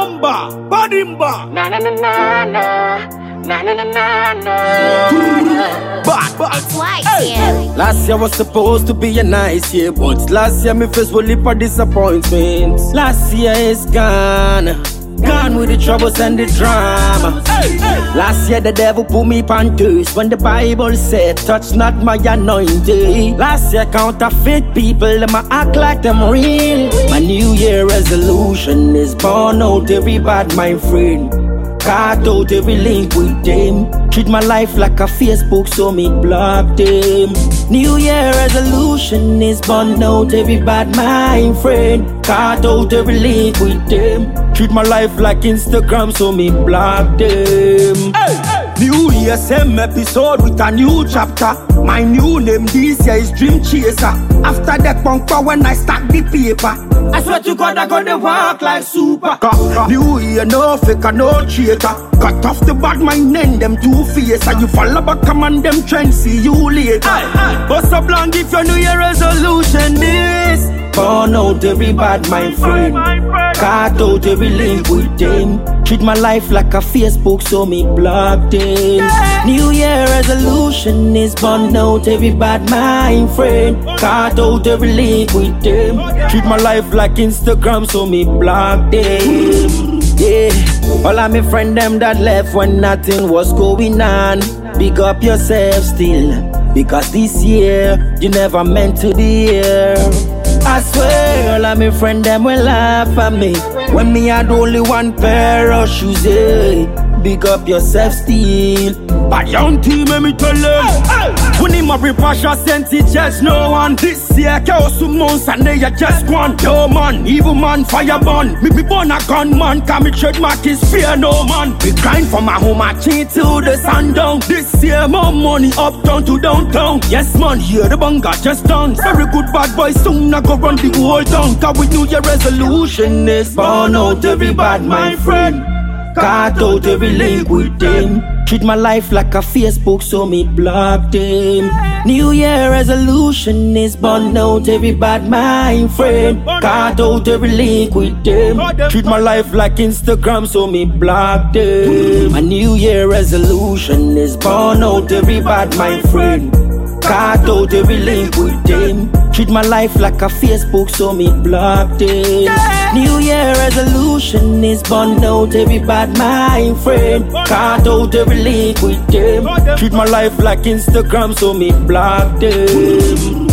Bomba, Badimba. Na na na na na. Na na na na na. Bad, bad. It's white, yeah. Last year was supposed to be a nice year, but last year me face will leap for disappointments. Last year is gone. Gone with the troubles and the drama. Last year the devil put me panties when the Bible said, touch not my anointing. Last year counterfeit people, them act like them real. My new year resolution is born out every bad my friend. Cut out every link with them. Treat my life like a Facebook, so me block them. New Year resolution is burn out every bad mind friend. Cut out every link with them. Treat my life like Instagram, so me block them. New year, same episode with a new chapter. My new name this year is Dream Chaser. After the bunker, when I stack the paper, I swear to God, I'm gonna walk like super. Ca- New year, no faker, no traitor. Cut off the bad mind and them two face. And you follow back, come on them trends, see you later. Bust up long if your New Year resolution is. Burn out every bad my friend. Cut out every link with them. Treat my life like a Facebook, so me block them. New Year resolution is burn out every bad my friend. Cut out every link with them. Treat my life like Instagram, so me block them. Yeah, all of my friend them that left when nothing was going on. Big up yourself still, because this year you never meant to be here. I swear, all of my friend them will laugh at me when me had only one pair of shoes. eh. Big up yourself still. But young team, let me tell them. When him a pressure sent it just no one. This year, chaos some months and they are just one. Yo man, evil man, fire. Me be born a gun man, cause me trademark is fear no man. We grind for my home, I change till the sun down. This year, more money uptown to downtown. Yes man, here the bunga just done. Very good bad boy, soon I go run the whole town. Cause we new year resolution is burn out every bad my friend. Cut out every link with. Treat my life like a Facebook, so me block them. New Year resolution is burn out every bad mind friend. Cut out every link with them. Treat my life like Instagram, so me block them. My New Year resolution is burn out every bad mind friend. Cut out every link with them. Treat my life like a Facebook, so me block them. New Year resolution is burn out every bad mind friend. Cut out every link with them. Treat my life like Instagram, so me block them.